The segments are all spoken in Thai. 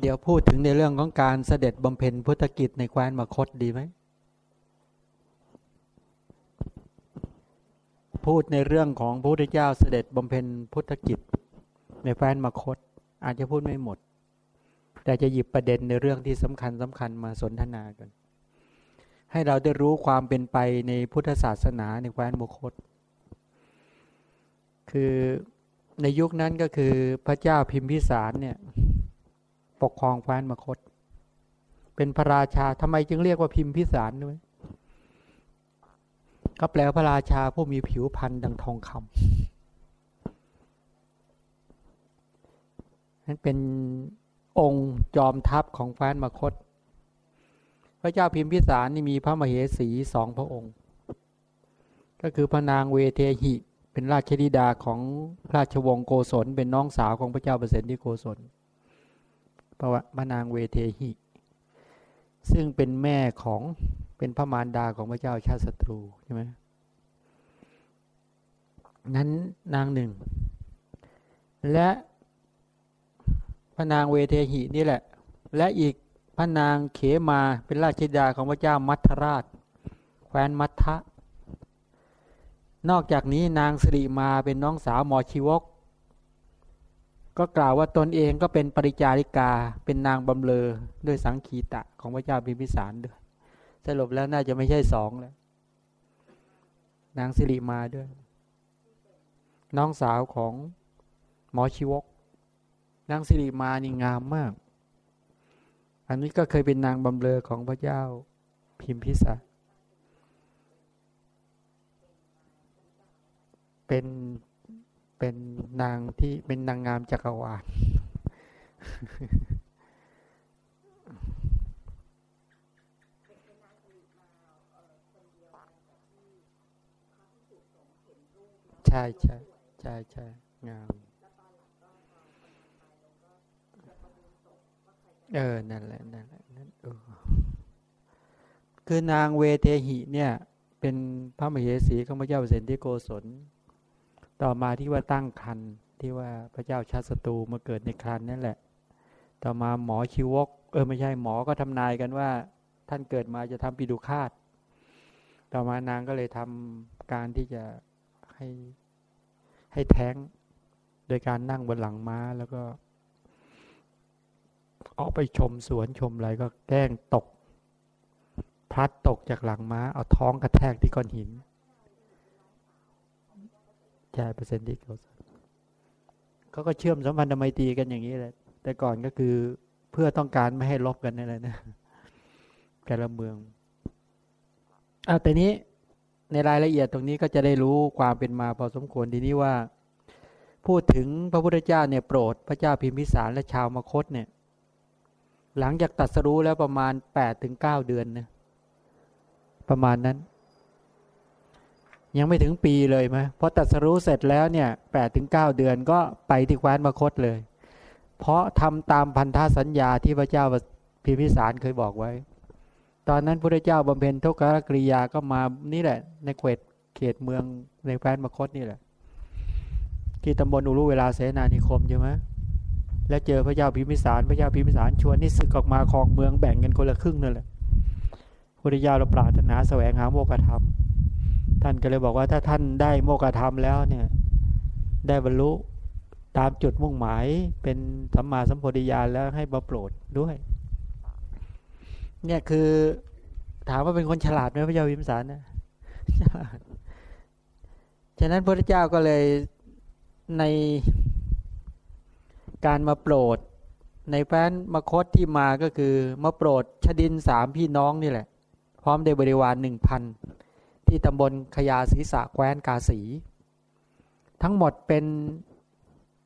เดี๋ยวพูดถึงในเรื่องของการเสด็จบำเพ็ญพุทธกิจในแคว้นมคตดีไหม พูดในเรื่องของพระพุทธเจ้าเสด็จบำเพ็ญพุทธกิจในแคว้นมคต อาจจะพูดไม่หมด แต่จะหยิบประเด็นในเรื่องที่สำคัญสำคัญมาสนทนากัน ให้เราได้รู้ความเป็นไปในพุทธศาสนาในแคว้นมคต คือในยุคนั้นก็คือพระเจ้าพิมพิสารเนี่ย ปกครองแคว้นมคต เป็นพระราชาทำไมจึงเรียกว่าพิมพิสารด้วยก็แปลพระราชาผู้มีผิวพรรณดังทองคำนั้นเป็นองค์จอมทัพของแคว้นมคต พระเจ้าพิมพิสารนี่มีพระมเหสีสองพระองค์ ก็คือพระนางเวเทหิ เป็นราชธิดาของราชวงศ์โกศลเป็นน้องสาวของพระเจ้าเปรตที่โกศล พระพระนางเวเทหิ ซึ่งเป็นแม่ของเป็นพระมารดาของพระเจ้าชาติศัตรูใช่ไหมนั้นนางหนึ่ง และพระนางเวเทหินี่แหละ และอีกพระนางเขมาเป็นราชธิดาของพระเจ้ามัทราช แคว้นมัททะนอกจากนี้นางสิริมาเป็นน้องสาวหมอชีวก ก็กล่าวว่าตนเองก็เป็นปริจาริกา เป็นนางบำเลอด้วยสังคีตะของพระเจ้าพิมพิสารด้วยสรุปแล้วน่าจะไม่ใช่สองแล้ว นางสิริมาด้วย น้องสาวของหมอชีวก นางสิริมานี่งามมาก อันนี้ก็เคยเป็นนางบำเลอของพระเจ้าพิมพิสารเป็น เป็นนางที่เป็นนางงามจักรวาลใช่ใช่ใช่ใช่งามเออ นั่นแหละ นั่นแหละ นั่นเออ คือนางเวเทหิเนี่ย เป็นพระมเหสีของพระเจ้าเสนที่โกศล ต่อมาที่ว่าตั้งคันที่ว่าพระเจ้าชาติศัตรูมาเกิดในคันนั่นแหละ ต่อมาหมอชิวก เออไม่ใช่หมอก็ทำนายกันว่า ท่านเกิดมาจะทำปิดุคาตต่อมานางก็เลยทำการที่จะให้ให้แท้ง โดยการนั่งบนหลังม้าแล้วก็ออกไปชมสวนชมอะไรก็แกล้งตก พลัดตกจากหลังม้า เอาท้องกระแทกที่ก้อนหิน ใช่เปอร์เซ็นต์ที่เขาเขาก็เชื่อมสัมพันธไมตรีกันอย่างนี้แหละ แต่ก่อนก็คือเพื่อต้องการไม่ให้ลบกันนั่นแหละนะแต่ละเมืองเอาแต่นี้ในรายละเอียดตรงนี้ก็จะได้รู้ความเป็นมาพอสมควรทีนี้ว่า พูดถึงพระพุทธเจ้าเนี่ยโปรดพระเจ้าพิมพิสารและชาวมคตเนี่ย หลังจากตัดสรู้แล้วประมาณแปดถึงเก้าเดือนนะประมาณนั้น ยังไม่ถึงปีเลยไหมพอตัดสรู้เสร็จแล้วเนี่ยแปดถึงเก้าเดือนก็ไปที่แคว้นมคตเลย เพราะทำตามพันธสัญญาที่พระเจ้าพิมพิสารเคยบอกไว้ ตอนนั้นพระเจ้าบำเพ็ญทุกขกริยาก็มานี่แหละ ในเขตเขตเมืองในแคว้นมคตนี่แหละ ที่ตำบลอุรุเวลาเสนานิคมใช่ไหมแล้วเจอพระเจ้าพิมพิสาร พระเจ้าพิมพิสารชวนนี่ศึกออกมาครองเมืองแบ่งกันคนละครึ่งนั่นแหละพระเจ้าเราปรารถนาแสวงหาโมกขธรรม ท่านก็เลยบอกว่าถ้าท่านได้โมกธรรมแล้วเนี่ยได้บรรลุตามจุดมุ่งหมายเป็นสัมมาสัมโพธิญาณแล้วให้บาโปรดด้วย เนี่ยคือถามว่าเป็นคนฉลาดไหมพระเจ้าวิมสารนะฉะนั้นพระเจ้าก็เลยในการมาโปรด ในแฟนมาคตที่มาก็คือมาโปรดชดินสามพี่น้องนี่แหละ พร้อมเดบริวารหนึ่งพัน ที่ตำบลขยาศีสะแคว้นกาสี ทั้งหมดเป็น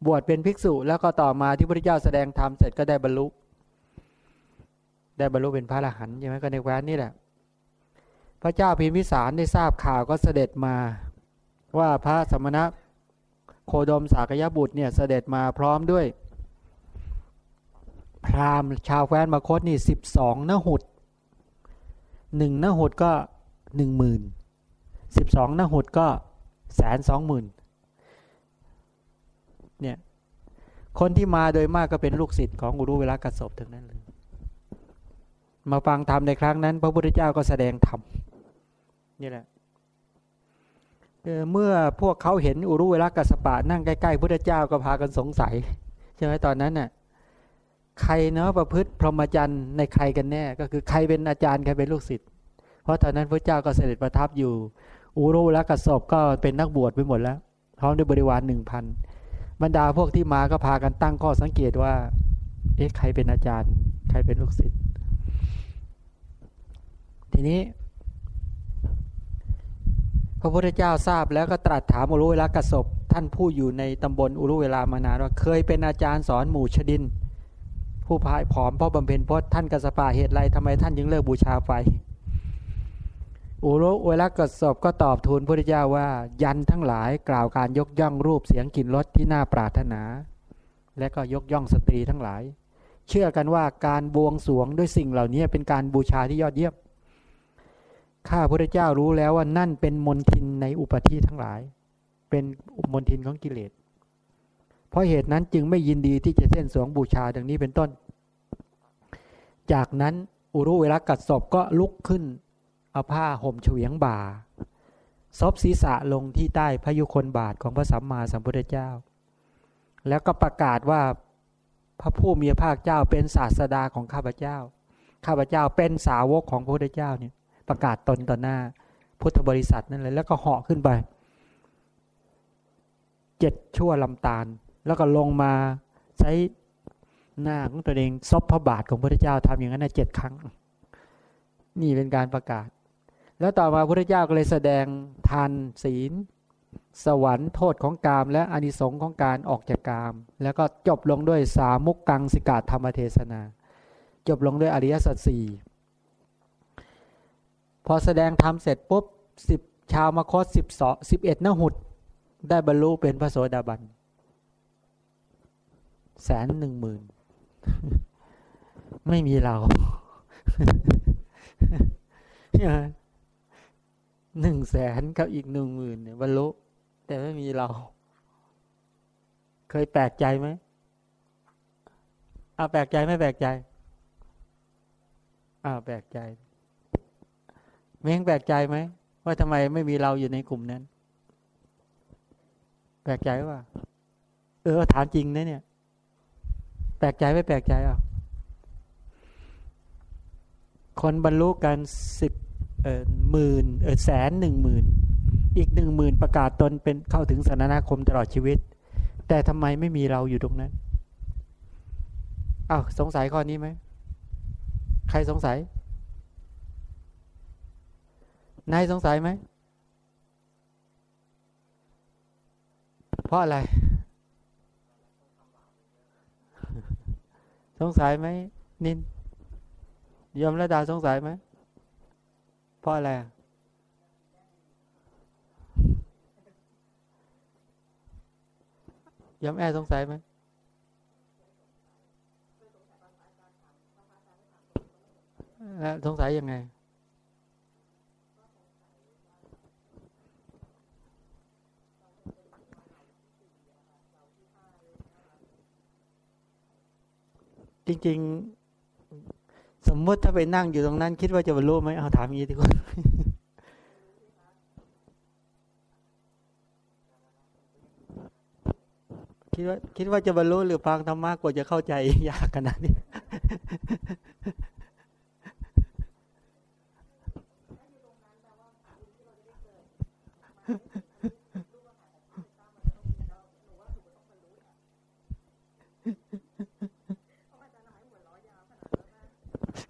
บวชเป็นภิกษุ แล้วก็ต่อมาที่พระเจ้าแสดงธรรมเสร็จก็ได้บรรลุ ได้บรรลุเป็นพระอรหันต์ใช่ไหมก็ในแคว้นนี่แหละ พระเจ้าพิมพิสารได้ทราบข่าวก็เสด็จมา ว่าพระสมณะโคดมสากยบุตรเนี่ยเสด็จมาพร้อมด้วย พราหมณ์ชาวแคว้นมาคตนี่สิบสองนหุดหนึ่งนหุดก็หนึ่งหมื่น สิบสองนหุดก็แสนสองหมื่นเนี่ยคนที่มาโดยมากก็เป็นลูกศิษย์ของอุรุเวลากัสบทั้งนั้นเลยมาฟังธรรมในครั้งนั้น พระพุทธเจ้าก็แสดงธรรมนี่แหละเมื่อพวกเขาเห็นอุรุเวลากัสปะนั่งใกล้ๆพุทธเจ้าก็พากันสงสัยใช่ไหมตอนนั้นน่ะใครเนาะประพฤติพรหมจรรย์ในใครกันแน่ ก็คือใครเป็นอาจารย์ใครเป็นลูกศิษย์เพราะตอนนั้นพระเจ้าก็เสด็จประทับอยู่ อุรุละกัสบก็เป็นนักบวชไปหมดแล้ว พร้อมด้วยบริวารหนึ่งพันบรรดาพวกที่มาก็พากันตั้งข้อสังเกตว่า เอ๊ะใครเป็นอาจารย์ ใครเป็นลูกศิษย์ ทีนี้ พระพุทธเจ้าทราบแล้วก็ตรัสถามอุรุเวลากสบท่านผู้อยู่ในตำบลอุรุเวลามานานว่าเคยเป็นอาจารย์สอนหมู่ชดิน ผู้พายผอมเพราะบำเพ็ญพจน์ท่านกสปะเหตุไรทำไมท่านยังเลิกบูชาไฟ อุรุเวลากสบก็ตอบทูลพระพุทธเจ้าว่า ยันทั้งหลายกล่าวการยกย่องรูปเสียงกลิ่นรสที่น่าปรารถนา และก็ยกย่องสตรีทั้งหลาย เชื่อกันว่าการบวงสวงด้วยสิ่งเหล่านี้เป็นการบูชาที่ยอดเยี่ยมข้าพระเจ้ารู้แล้วว่านั่นเป็นมนทินในอุปธิทั้งหลาย เป็นมนทินของกิเลส เพราะเหตุนั้นจึงไม่ยินดีที่จะเส้นสวงบูชาดังนี้เป็นต้น จากนั้นอุรุเวลากัดศพก็ลุกขึ้น เอาผ้าห่มเฉวียงบ่า ซบศีรษะลงที่ใต้พยุคนบาทของพระสัมมาสัมพุทธเจ้า แล้วก็ประกาศว่าพระผู้มีพระภาคเจ้าเป็นศาสดาของข้าพเจ้า ข้าพเจ้าเป็นสาวกของพระพุทธเจ้าเนี่ยประกาศตนต่อหน้าพุทธบริษัทนั่นเลยแล้วก็เหาะขึ้นไปเจ็ดชั่วลำตาล แล้วก็ลงมาใช้หน้าของตัวเองซบพระบาทของพระพุทธเจ้าทำอย่างนั้นเจ็ดครั้ง นี่เป็นการประกาศ แล้วต่อมาพระพุทธเจ้าก็เลยแสดงทานศีล สวรรค์โทษของกาม และอนิสงส์ของการออกจากกาม แล้วก็จบลงด้วยสามุกกังสิกาธรรมเทศนา จบลงด้วยอริยสัจสี่พอแสดงธรรมเสร็จปุ๊บสิบชาวมคตสิบสองสิบเอ็ดนหุดได้บรรลุเป็นพระโสดาบันแสนหนึ่งหมื่นไม่มีเรา หนึ่งแสนกับอีกหนึ่งหมื่นเนี่ยบรรลุแต่ไม่มีเรา เคยแปลกใจไหมอาแปลกใจไม่แปลกใจอ้าแปลกใจเม้งแปลกใจไหมว่าทำไมไม่มีเราอยู่ในกลุ่มนั้น แปลกใจว่า เออถามจริงนะเนี่ย แปลกใจไม่แปลกใจอะคนบรรลุกันสิบ หมื่นเออแสนหนึ่งหมื่นอีกหนึ่งหมื่นประกาศตนเป็นเข้าถึงสานาคมตลอดชีวิต แต่ทำไมไม่มีเราอยู่ตรงนั้นอ้าวสงสัยข้อนี้ไหมใครสงสัย นายสงสัยไหม เพราะอะไร สงสัยไหมนินยอมระดาสงสัยไหม ราะอะไรยมแอสงสัยไหมสงสัยยังไง จริง ๆ สมมติถ้าไปนั่งอยู่ตรงนั้น คิดว่าจะบรรลุไหมเอาถามอย่างนี้ดีกว่าคิดว่าคิดว่าจะบรรลุหรือฟังธรรมะกว่าจะเข้าใจยากขนาดนี้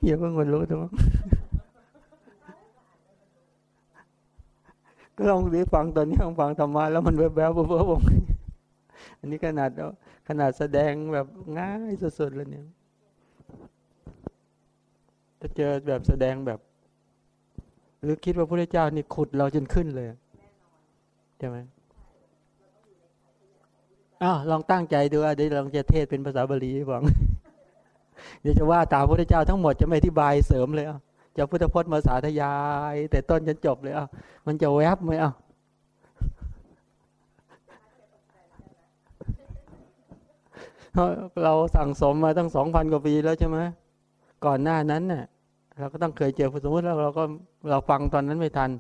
อย่าเพิ่งบรรลุตัวก็ลองดีฟังตอนนี้ลองฟังธรรมะแล้วมันแวบๆเบ้อๆบอันนี้ขนาดขนาดแสดงแบบง่ายสุดๆเลยเนี่ยถ้าเจอแบบแสดงแบบ หรือคิดว่าพระเจ้านี่ขุดเราจนขึ้นเลยใช่ไหมอ้าวลองตั้งใจดูว่าเดี๋ยวลองจะเทศเป็นภาษาบาลีฟัง เดี๋ยวจะว่าตามพระเจ้าทั้งหมดจะไม่อธิบายเสริมเลยอะจะพุทธพจน์มาสาธยาย แต่ต้นจนจบเลยอะมันจะแวบไหมอะเราสั่งสมมาตั้งสองพันกว่าปีแล้วใช่ไหมก่อนหน้านั้นเน่ะเราก็ต้องเคยเจอสมมติแล้วเราก็เราฟังตอนนั้นไม่ทัน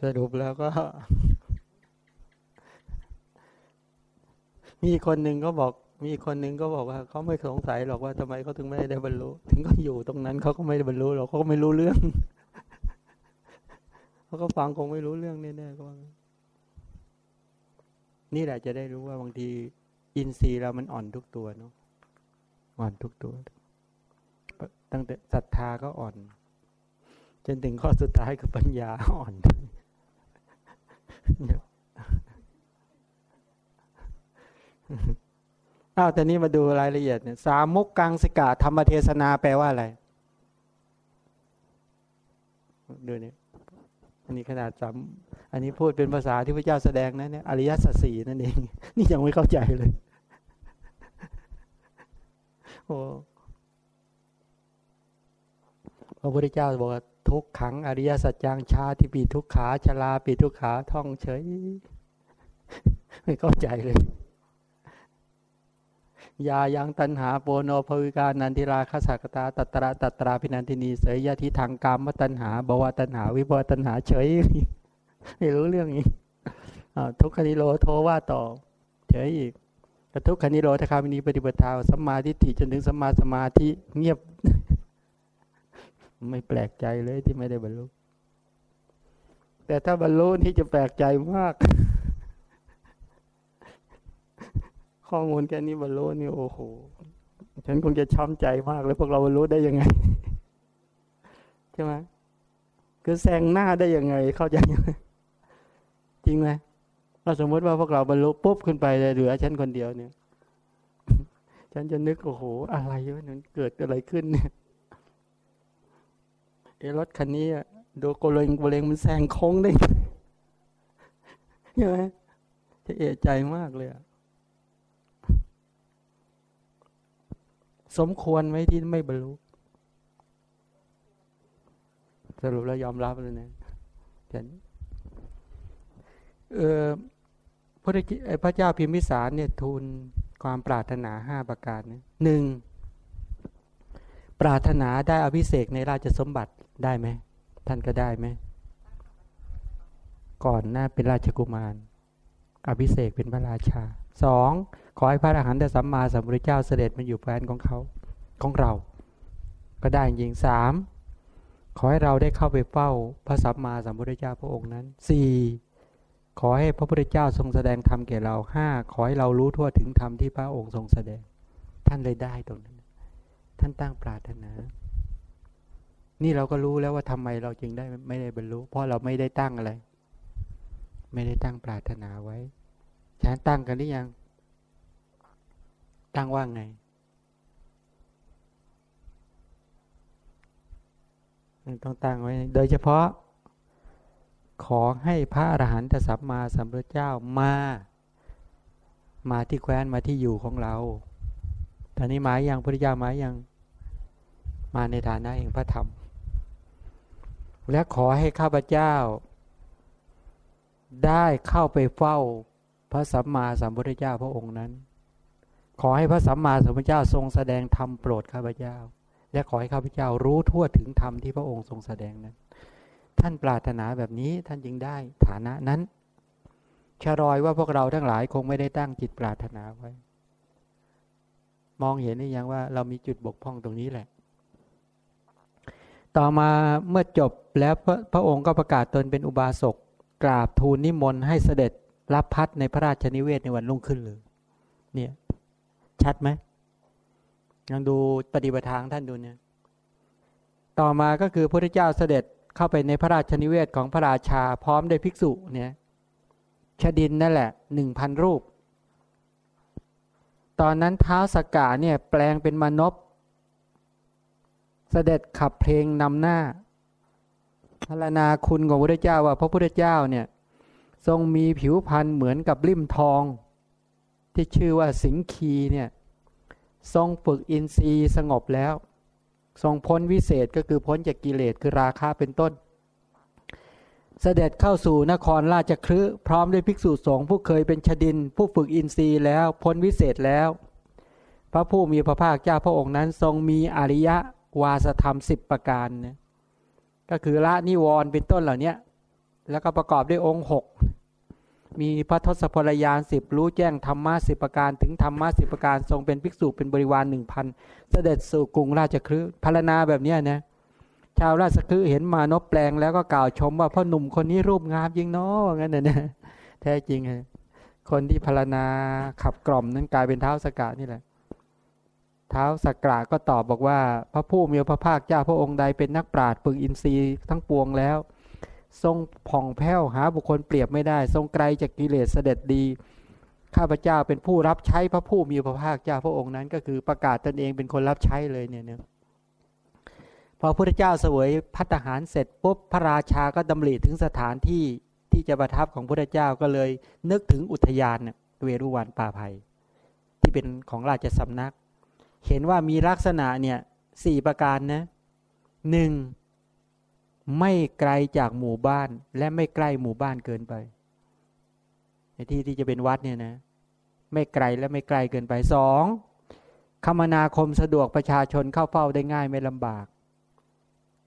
สรุปแล้วก็ มีคนหนึ่งก็บอก มีคนหนึ่งก็บอกว่าเขาไม่สงสัยหรอกว่าทำไมเขาถึงไม่ได้บรรลุ ถึงก็อยู่ตรงนั้นเขาก็ไม่ได้บรรลุหรอกเขาก็ไม่รู้เรื่องเขาก็ฟังคงไม่รู้เรื่องแน่ๆก็ว่านี่แหละจะได้รู้ว่าบางทีอินทรีย์เรามันอ่อนทุกตัวเนาะอ่อนทุกตัว ตั้งแต่ศรัทธาก็อ่อน จนถึงข้อสุดท้ายคือปัญญาอ่อน อ้าวแต่นี้มาดูรายละเอียดเนี่ยสามุกกังสิกาธรรมเทศนาแปลว่าอะไร ดูนี่อันนี้ขนาดจำอันนี้พูดเป็นภาษาที่พระเจ้าแสดงนะเนี่ยอริยสัจสี่นั่นเอง นี่ยังไม่เข้าใจเลย โอ้พระพุทธเจ้าบอกว่าทุกขัง อริยสัจจังชาที่ปีทุกขาชลาปีทุกขาท่องเฉย ไม่เข้าใจเลย ยายังตันหาโปโนภวิกานันทิราคสักตาตัตระตัตราพินันทินีเสยยะทิทางกรรมตันหาบวตันหา วิบวตันหาเฉยไม่รู้เรื่องอีกทุกขนิโรโทว่าต่อเฉยอีกแต่ทุกขนิโรธคามินีปฏิปทาสัมมาทิฏฐิจนถึงสัมมาสมาธิเงียบ ไม่แปลกใจเลยที่ไม่ได้บรรลุแต่ถ้าบรรลุนี่จะแปลกใจมาก ข้อมูลแค่นี้บรรลุนี่โอ้โห ฉันคงจะช้ำใจมากเลยพวกเราบรรลุได้ยังไง ใช่ไหมคือแซงหน้าได้ยังไงเข้าใจยังจริงไหมเราสมมติว่าพวกเราบรรลุปุ๊บขึ้นไปเลยเหลือฉันคนเดียวเนี่ย ฉันจะนึกโอ้โห อะไรวะนั้นเกิดอะไรขึ้นเนี่ยเอรถคันนี้ดูโกเลงโกเลงมันแซงโค้งได้ใช่ไหมจะเอะใจมากเลยอะ สมควรไหมที่ไม่บรรลุสรุปแล้วยอมรับเลยนะเห็นเออพระพระเจ้าพิมพิสารเนี่ยทูลความปรารถนาห้าประการหนึ่งปรารถนาได้อภิเศกในราชสมบัติได้ไหมท่านก็ได้ไหมก่อนหน้าเป็นราชกุมาร อภิเศกเป็นพระราชาสอง ขอให้พระอรหันตสัมมาสัมพุทธเจ้าเสด็จมาอยู่แฟนของเขาของเรา ก็ได้จริงสามขอให้เราได้เข้าไปเฝ้าพระสัมมาสัมพุทธเจ้าพระองค์นั้นสี่ขอให้พระพุทธเจ้าทรงแสดงธรรมแก่เราห้าขอให้เรารู้ทั่วถึงธรรมที่พระองค์ทรงแสดง ท่านเลยได้ตรงนั้น ท่านตั้งปรารถนา นี่เราก็รู้แล้วว่าทำไมเราจึงได้ไม่ได้บรรลุ เพราะเราไม่ได้ตั้งอะไร ไม่ได้ตั้งปรารถนาไว้ฉันตั้งกันหรือยัง ตั้งว่าไง ต้องตั้งไว้ โดยเฉพาะ ขอให้พระอรหันตสัมมาสัมพุทธเจ้ามา มาที่แคว้นมาที่อยู่ของเรา ตอนนี้หมายยังพุทธเจ้าหมายยัง มาในฐานะเองพระธรรม และขอให้ข้าพเจ้า ได้เข้าไปเฝ้าพระสัมมาสัมพุทธเจ้าพระองค์นั้น ขอให้พระสัมมาสัมพุทธเจ้าทรงแสดงธรรมโปรดข้าพเจ้า และขอให้ข้าพเจ้ารู้ทั่วถึงธรรมที่พระองค์ทรงแสดงนั้น ท่านปรารถนาแบบนี้ท่านจึงได้ฐานะนั้นชะรอยว่าพวกเราทั้งหลายคงไม่ได้ตั้งจิตปรารถนาไว้ มองเห็นหรือยังว่าเรามีจุดบกพร่องตรงนี้แหละ ต่อมาเมื่อจบแล้วพระพระองค์ก็ประกาศตนเป็นอุบาสกกราบทูลนิมนต์ให้เสด็จรับพัดในพระราชนิเวศในวันรุ่งขึ้นเลยเนี่ย ชัดไหมยังดูปฏิบัติทางท่านดูเนี่ย ต่อมาก็คือพระเจ้าเสด็จเข้าไปในพระราชนิเวศของพระราชาพร้อมด้วยภิกษุเนี่ยชดินนั่นแหละหนึ่งพันรูป ตอนนั้นเท้าสกกาเนี่ยแปลงเป็นมนบเสด็จขับเพลงนำหน้าพรณนาคุณของพระเจ้าว่าพระพุทธเจ้าเนี่ยทรงมีผิวพรรณเหมือนกับริมทอง ที่ชื่อว่าสิงคีเนี่ยทรงฝึกอินทรีย์สงบแล้ว ทรงพ้นวิเศษก็คือพ้นจากกิเลสคือราคะเป็นต้น เสด็จเข้าสู่นครราชครืพร้อมด้วยภิกษุสงฆ์ผู้เคยเป็นชดิน ผู้ฝึกอินทรีย์แล้วพ้นวิเศษแล้ว พระผู้มีพระภาคเจ้าพระองค์นั้นทรงมีอริยวาสธรรมสิบประการนะก็คือละนิวรณ์เป็นต้นเหล่านี้แล้วก็ประกอบด้วยองค์หก มีพระทศพลยานสิบรู้แจ้งธรรมะสิบประการถึงธรรมะสิบประการทรงเป็นภิกษุเป็นบริวารหนึ่งพันเสด็จสู่กรุงราชคฤห์พารณาแบบนี้นะชาวราชคฤห์เห็นมานพแปลงแล้วก็กล่าวชมว่าพ่อหนุ่มคนนี้รูปงามยิ่งเนาะงั้นนะแท้จริงคนที่พารณาขับกล่อมนั้นกลายเป็นเท้าสกัดนี่แหละเท้าสักกะก็ตอบบอกว่า พระผู้มีพระภาคเจ้าพระองค์ใดเป็นนักปราชญ์ฝึกอินทรีย์ทั้งปวงแล้ว ทรงผ่องแผ้วหาบุคคลเปรียบไม่ได้ ทรงไกลจากกิเลสเสด็จดี ข้าพเจ้าเป็นผู้รับใช้พระผู้มีพระภาคเจ้าพระองค์นั้น ก็คือประกาศตนเองเป็นคนรับใช้เลยเนี่ยเนี่ยพอพระพุทธเจ้าเสวยพัฒหารเสร็จปุ๊บพระราชาก็ดำริถึงสถานที่ที่จะประทับของพระพุทธเจ้าก็เลย นึกถึงอุทยานเวรุวันป่าภัย ที่เป็นของราชสำนัก เห็นว่ามีลักษณะเนี่ยสี่ประการนะหนึ่ง ไม่ไกลจากหมู่บ้าน และไม่ใกล้หมู่บ้านเกินไป ในที่ที่จะเป็นวัดเนี่ยนะ ไม่ไกลและไม่ไกลเกินไปสองคมนาคมสะดวกประชาชนเข้าเฝ้าได้ง่ายไม่ลำบาก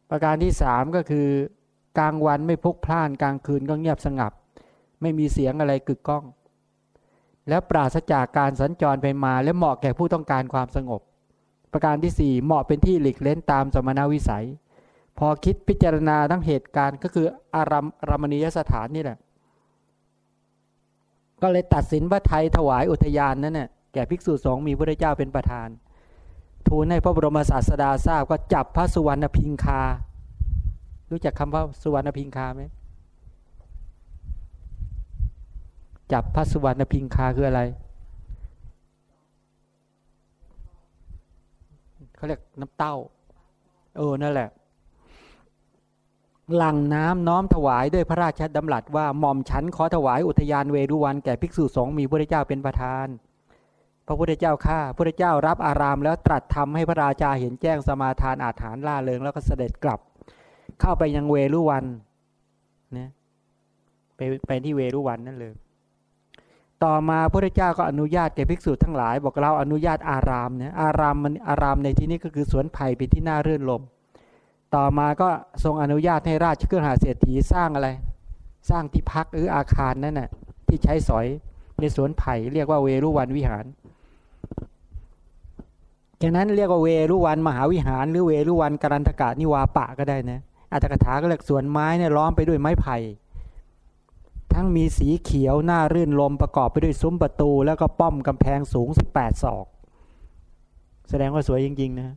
ประการที่สามก็คือกลางวันไม่พุกพล่านกลางคืนก็เงียบสงับ ไม่มีเสียงอะไรกึกก้อง แล้วปราศจากการสัญจรไปมาและเหมาะแก่ผู้ต้องการความสงบ ประการที่4เหมาะเป็นที่หลีกเล่นตามสมณวิสัย พอคิดพิจารณาทั้งเหตุการณ์ก็คืออารามรมณียสถานนี่แหละ ก็เลยตัดสินว่าไทยถวายอุทยานนั้นเน่ยแก่ภิกษุสงฆ์มีพระเจ้าเป็นประธาน ทูลให้พระบรมศาสดาทราบก็จับพระสุวรรณพิงคา รู้จักคำว่าสุวรรณพิงคาไหมจับพระสุวรรณพิงคาคืออะไรเขาเรียกน้ำเต้า เออนั่นแหละ หลังน้ำน้อมถวายด้วยพระราชดำรัสว่าหม่อมฉันขอถวายอุทยานเวรุวันแก่ภิกษุสงฆ์มีพระเจ้าเป็นประธาน พระพุทธเจ้าข้าพระเจ้ารับอารามแล้วตรัสทำให้พระราชาเห็นแจ้งสมาทานอาถานล่าเริงแล้วก็เสด็จกลับ เข้าไปยังเวรุวันนะไปไปที่เวรุวันนั่นเลย ต่อมาพระเจ้าก็อนุญาตแก่ภิกษุทั้งหลาย บอกเราอนุญาตอารามเนี่ยอารามมันอารามในที่นี้ก็คือสวนไผ่เป็นที่น่าเรื่นลม ต่อมาก็ทรงอนุญาตให้ราชเครือหาเศรษฐีสร้างอะไร สร้างที่พักหรืออาคารนั่นน่ะที่ใช้สอยในสวนไผ่เรียกว่าเวรุวันวิหารดังนั้นเรียกว่าเวรุวันมหาวิหาร หรือเวรุวันการันตกะนิวาปะก็ได้นะอัตถกถาก็เรียกสวนไม้เนี่ยล้อมไปด้วยไม้ไผ่ทั้งมีสีเขียวหน้ารื่นลมประกอบไปด้วยซุ้มประตู แล้วก็ป้อมกำแพงสูง 18 ศอก แสดงว่าสวยจริง ๆ นะ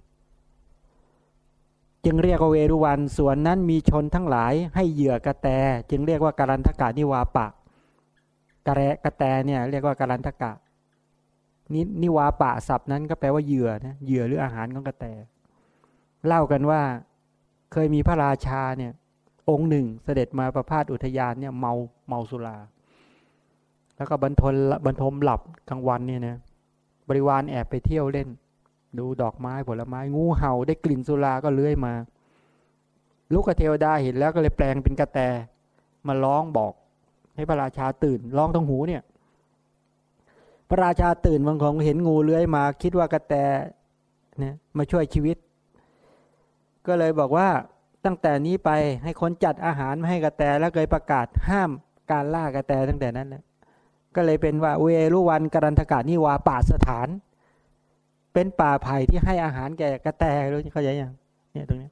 จึงเรียกว่าเวรุวันส่วนนั้นมีชนทั้งหลายให้เหยื่อกระแต จึงเรียกว่าการันทกานิวาปะกระแรกระแตเนี่ยเรียกว่าการันทกะนินิวาปะศัพท์นั้นก็แปลว่าเหยื่อนะเหยื่อหรืออาหารของกระแต เล่ากันว่าเคยมีพระราชาเนี่ย องค์หนึ่งเสด็จมาประพาสอุทยานเนี่ยเมาเมาสุรา แล้วก็บรรทนบรรทมหลับกลางวันเนี่ยนะบริวารแอบไปเที่ยวเล่น ดูดอกไม้ผลไม้งูเห่าได้กลิ่นสุราก็เลื้อยมา ลูกเทวดาเห็นแล้วก็เลยแปลงเป็นกระแต มาร้องบอก ให้พระราชาตื่นร้องทั้งหูเนี่ย พระราชาตื่นบางของเห็นงูเลื้อยมา คิดว่ากระแตเนี่ยมาช่วยชีวิต ก็เลยบอกว่าตั้งแต่นี้ไปให้คนจัดอาหารมาให้กระแตแล้วเคยประกาศห้ามการล่ากระแตตั้งแต่นั้นนะก็เลยเป็นว่าเวรุวันกรันทกานิวาป่าสถาน เป็นป่าไผ่ที่ให้อาหารแก่กระแตรู้เข้าใจยังเนี่ยตรงนี้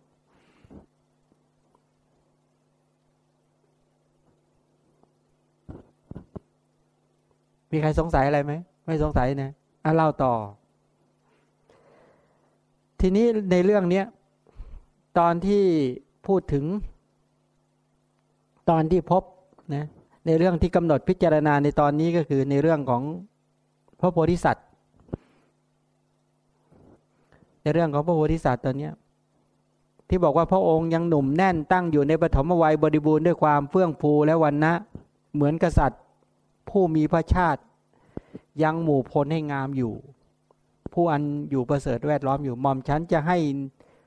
มีใครสงสัยอะไรไหมไม่สงสัยนะอะเล่าต่อ ทีนี้ในเรื่องเนี้ยตอนที่พูดถึง ตอนที่พบนะในเรื่องที่กำหนดพิจารณาในตอนนี้ก็คือในเรื่องของพระโพธิสัตว์ ในเรื่องของพระโพธิสัตว์ตอนนี้ที่บอกว่าพระองค์ยังหนุ่มแน่นตั้งอยู่ในปฐมวัยบริบูรณ์ด้วยความเฟื่องฟูและวันนะเหมือนกษัตริย์ ผู้มีพระชาติ ยังหมู่พลให้งามอยู่ ผู้อันอยู่ประเสริฐแวดล้อมอยู่หม่อมฉันจะให้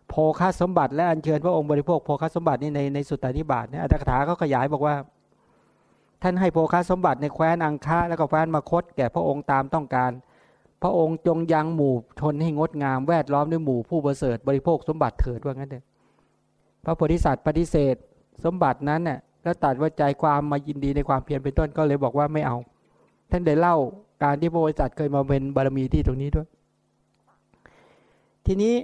โภคสมบัติและอัญเชิญพระองค์บริโภคโภคสมบัตินี่ในในสุตตานิบาตเนี่ยอัตถกถาเขาขยายบอกว่า ท่านให้โภคสมบัติในแคว้นอังคาแล้วก็แคว้นมคตแก่พระองค์ตามต้องการ พระองค์จงยังหมู่ชนให้งดงามแวดล้อมด้วยหมู่ผู้ประเสริฐบริโภคสมบัติเถิดว่างั้นเถอะพระโพธิสัตว์ปฏิเสธ สมบัตินั้นเนี่ยแล้วตัดว่าใจความมายินดีในความเพียรเป็นต้นก็เลยบอกว่าไม่เอา ท่านได้เล่าการที่พระโพธิสัตว์เคยมาเป็นบารมีที่ตรงนี้ด้วย ทีนี้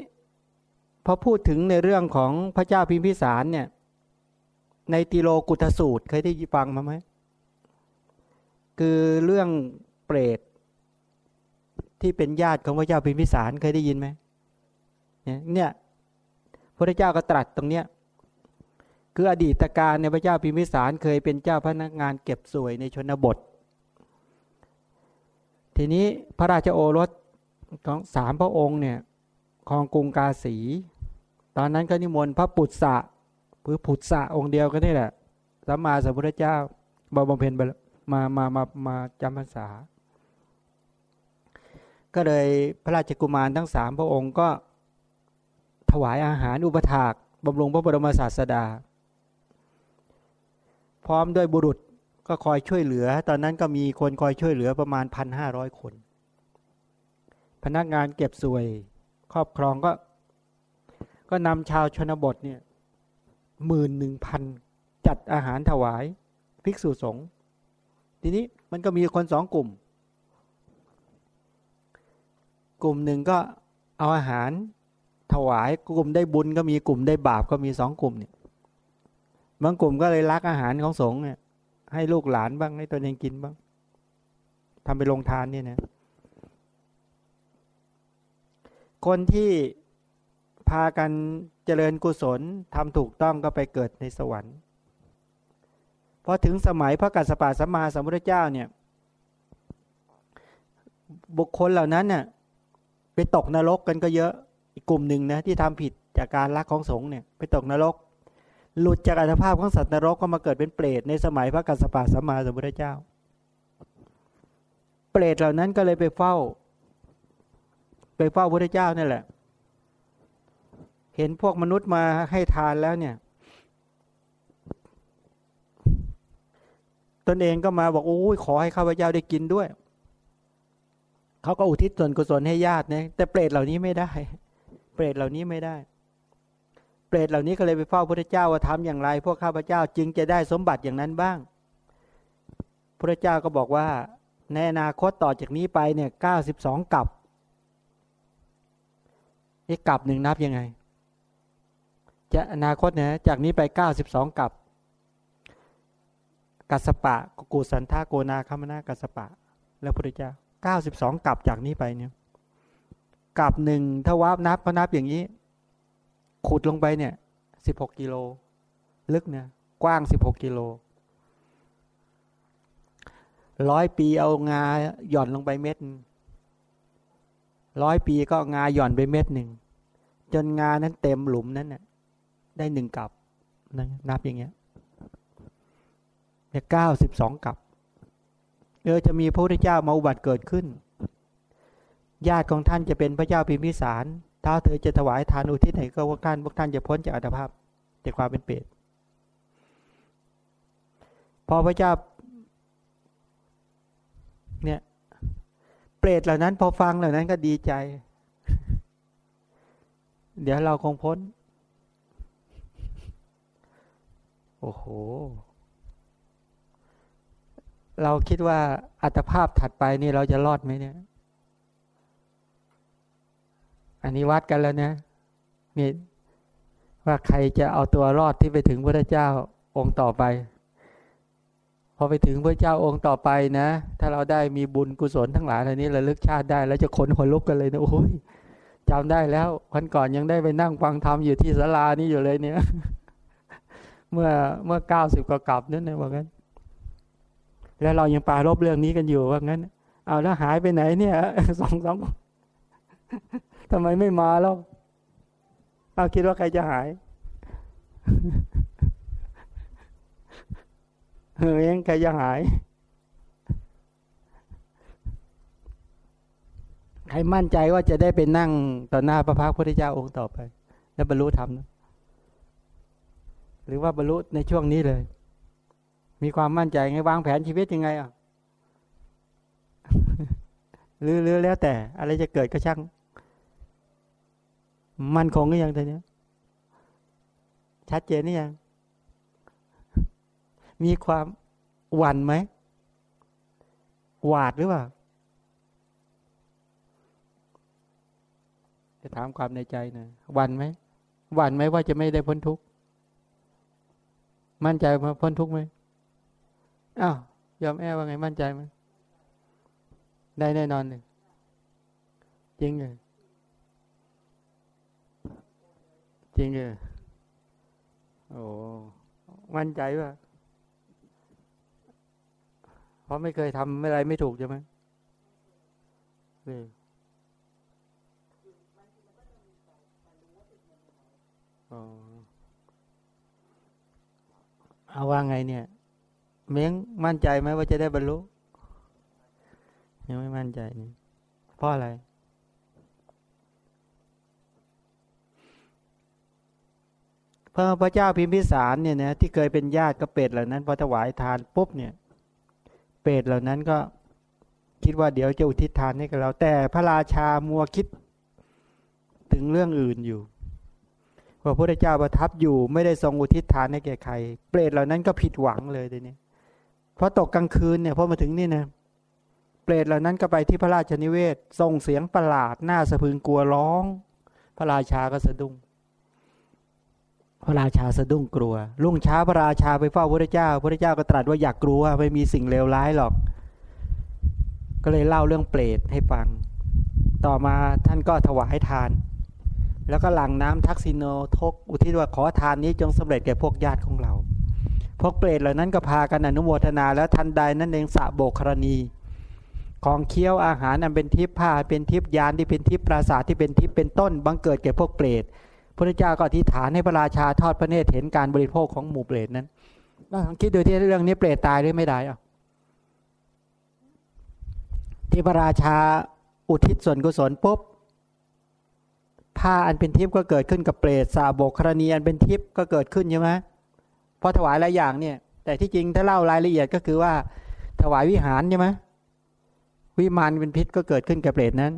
พอพูดถึงในเรื่องของพระเจ้าพิมพิสารเนี่ยในติโลกุตสูตรเคยได้ฟังมาไหมคือเรื่องเปรต ที่เป็นญาติของพระเจ้าพิมพิสารเคยได้ยินไหมเนี่ยพระเจ้าก็ตรัสตรงเนี้ยคืออดีตการในพระเจ้าพิมพิสารเคยเป็นเจ้าพนักงานเก็บสวยในชนบท ทีนี้พระราชโอรสของสามพระองค์เนี่ยครองกรุงกาสี ตอนนั้นก็นิมนต์พระปุตสะหรือผุตสะองค์เดียวกันนี่แหละสัมมาสัมพุทธเจ้าบำเพ็ญมามามามาจำพรรษา ก็เลยพระราชกุมารทั้งสามพระองค์ก็ถวายอาหารอุปถากบำรุงพระบรมศาสดา พร้อมด้วยบุรุษก็คอยช่วยเหลือ ตอนนั้นก็มีคนคอยช่วยเหลือประมาณพันห้าร้อยคน พนักงานเก็บสวยครอบครองก็ ก็นำชาวชนบทเนี่ยหมื่นหนึ่งพันจัดอาหารถวาย ภิกษุสงฆ์ทีนี้มันก็มีคนสองกลุ่ม กลุ่มหนึ่งก็เอาอาหารถวายกลุ่มได้บุญก็มีกลุ่มได้บาปก็มีสองกลุ่มเนี่ยบางกลุ่มก็เลยรักอาหารของสงฆ์เนี่ยให้ลูกหลานบ้างให้ตัวเองกินบ้างทำไปลงทานเนี่ยนะคนที่พากันเจริญกุศลทำถูกต้องก็ไปเกิดในสวรรค์พอถึงสมัยพระกัสสปะสัมมาสัมพุทธเจ้าเนี่ยบุคคลเหล่านั้นเนี่ย ไปตกนรกกันก็เยอะอีกกลุ่มหนึ่งนะที่ทำผิดจากการรักของสงฆ์เนี่ยไปตกนรก หลุดจากอัตภาพของสัตว์นรกก็มาเกิดเป็นเปรตในสมัยพระกัสสปะสัมมาสัมพุทธเจ้า เปรตเหล่านั้นก็เลยไปเฝ้า ไปเฝ้าพระเจ้านี่แหละ เห็นพวกมนุษย์มาให้ทานแล้วเนี่ย ตนเองก็มาบอกโอ้ยขอให้ข้าพเจ้าได้กินด้วย เขาก็อุทิศส่วนกุศลให้ญาตินี่ยแต่เปรตเหล่านี้ไม่ได้ เปรตเหล่านี้ไม่ได้ เปรตเหล่านี้ก็เลยไปเฝ้าพระเจ้าว่าทำอย่างไร พวกข้าพเจ้าจึงจะได้สมบัติอย่างนั้นบ้าง พระเจ้าก็บอกว่าในอนาคตต่อจากนี้ไปเนี่ยเก้าสิบสองกับนี่กับหนึ่งนับยังไง จะอนาคตเนี่ยจากนี้ไปเก้าสิบสองกับกัสปะกุสันทาโกนาคามนากัสปะ แล้วพุทธเจ้า เก้าสิบสองกับจากนี้ไปเนี่ยกับหนึ่งถ้าวับนับก็นับอย่างนี้ ขุดลงไปเนี่ยสิบหกกิโล ลึกเนี่ยกว้างสิบหกกิโลร้อยปีเอางาหย่อนลงไปเม็ดร้อยปีก็งาหย่อนไปเม็ดหนึ่ง จนงานั้นเต็มหลุมนั้นน่ะได้หนึ่งกับนับอย่างเงี้ยเนี่ยเก้าสิบสองกับ เออจะมีพระพุทธเจ้ามาอุบัติเกิดขึ้น ญาติของท่านจะเป็นพระเจ้าพิมพิสาร ถ้าเธอจะถวายทานอุทิศให้ก็พวกท่านพวกท่านจะพ้นจากอัตภาพจากความเป็นเปรตพอพระเจ้าเนี่ยเปรตเหล่านั้น พอฟังเหล่านั้นก็ดีใจ เดี๋ยวเราคงพ้น โอ้โห เราคิดว่าอัตภาพถัดไปนี่เราจะรอดไหมเนี่ย อันนี้วัดกันแล้วนะนี่ว่าใครจะเอาตัวรอดที่ไปถึงพระเจ้าองค์ต่อไป พอไปถึงพระเจ้าองค์ต่อไปนะ ถ้าเราได้มีบุญกุศลทั้งหลายเหล่านี้ระลึกชาติได้ แล้วจะขนหัวลุกกันเลยนะโอ้ยจำได้แล้ววันก่อนยังได้ไปนั่งฟังธรรมอยู่ที่ศาลานี่อยู่เลยเนี่ย เมื่อเมื่อเก้าสิบกว่ากลับนั่นนะว่างั้น แล้วเรายังปารบเรื่องนี้กันอยู่ว่างั้น เอาแล้วหายไปไหนเนี่ยสองสองทำไมไม่มาแล้วเอาคิดว่าใครจะหายเฮ้ยใครจะหาย ใครมั่นใจว่าจะได้ไปนั่งต่อหน้าพระพักพุทธเจ้าองค์ต่อไป แล้วบรรลุธรรมนะหรือว่าบรรลุในช่วงนี้เลย มีความมั่นใจไงวางแผนชีวิตยังไงอะหรือหรือแล้วแต่ อะไรจะเกิดก็ช่าง มันคงก็ยังตอนนี้ชัดเจนนี่ยัง มีความหวั่นไหมหวาดหรือเปล่าจะถามความในใจนะหวั่นไหมหวั่นไหมว่าจะไม่ได้พ้นทุกข์มั่นใจมาพ้นทุกข์ไหม อ้าวยอมแอว่าไงมั่นใจไหมได้แน่นอนเลยจริงเลยจริงเลยโอ้มั่นใจว่าเพราะไม่เคยทำอะไรไม่ถูกใช่ไหมนี่เอาว่าไงเนี่ย เม้งมั่นใจไหมว่าจะได้บรรลุยังไม่มั่นใจนี่เพราะอะไรเพราะพระเจ้าพิมพิสารเนี่ยนะที่เคยเป็นญาติกับเป็ดเหล่านั้นพอถวายทานปุ๊บเนี่ย เป็ดเหล่านั้นก็คิดว่าเดี๋ยวจะอุทิศทานให้กับเรา แต่พระราชามัวคิดถึงเรื่องอื่นอยู่พระพุทธเจ้าประทับอยู่ไม่ได้ทรงอุทิศทานให้แก่ใคร เปรตเหล่านั้นก็ผิดหวังเลยทีนี้เาะตกกลางคืนเนี่ยพอมาถึงนี่นะเปรตเหล่านั้นก็ไปที่พระราชนิเวศส่งเสียงประหลาดหน้าสะพึงกลัวร้อง พระราชาก็สะดุ้งพระราชาสะดุ้งกลัว ลุ่งช้าพระราชาไปเฝ้าพระเจ้า พระเจ้าก็ตรัสว่าอยากกลัวไม่มีสิ่งเลวร้ายหรอก ก็เลยเล่าเรื่องเปรตให้ฟัง ต่อมาท่านก็ถวายทาน แล้วก็หลั่งน้ำทักษิโนทกอุทิศว่าขอทานนี้จงสำเร็จแก่พวกญาติของเรา พวกเปรตเหล่านั้นก็พากันอนุโมทนาแล้วทันใดนั่นเองสะโบกครณีของเคี้ยวอาหารอันเป็นทิพย์ผ้าเป็นทิพย์ยานที่เป็นทิพย์ปราสาทที่เป็นทิพย์เป็นต้นบังเกิดแก่พวกเปรตพระเจ้าก็อธิษฐานให้พระราชาทอดพระเนตรเห็นการบริโภคของหมู่เปรตนั้นลองคิดดูที่เรื่องนี้เปรตตายหรือไม่ได้อะที่พระราชาอุทิศส่วนกุศลปุ๊บผ้าอันเป็นทิพย์ก็เกิดขึ้นกับเปรตสาบกครณีอันเป็นทิพย์ก็เกิดขึ้นใช่ไหม พอถวายหลายอย่างเนี่ย แต่ที่จริงถ้าเล่ารายละเอียดก็คือว่า ถวายวิหารใช่ไหมวิมานเป็นพิษก็เกิดขึ้นกับเปรตนั้น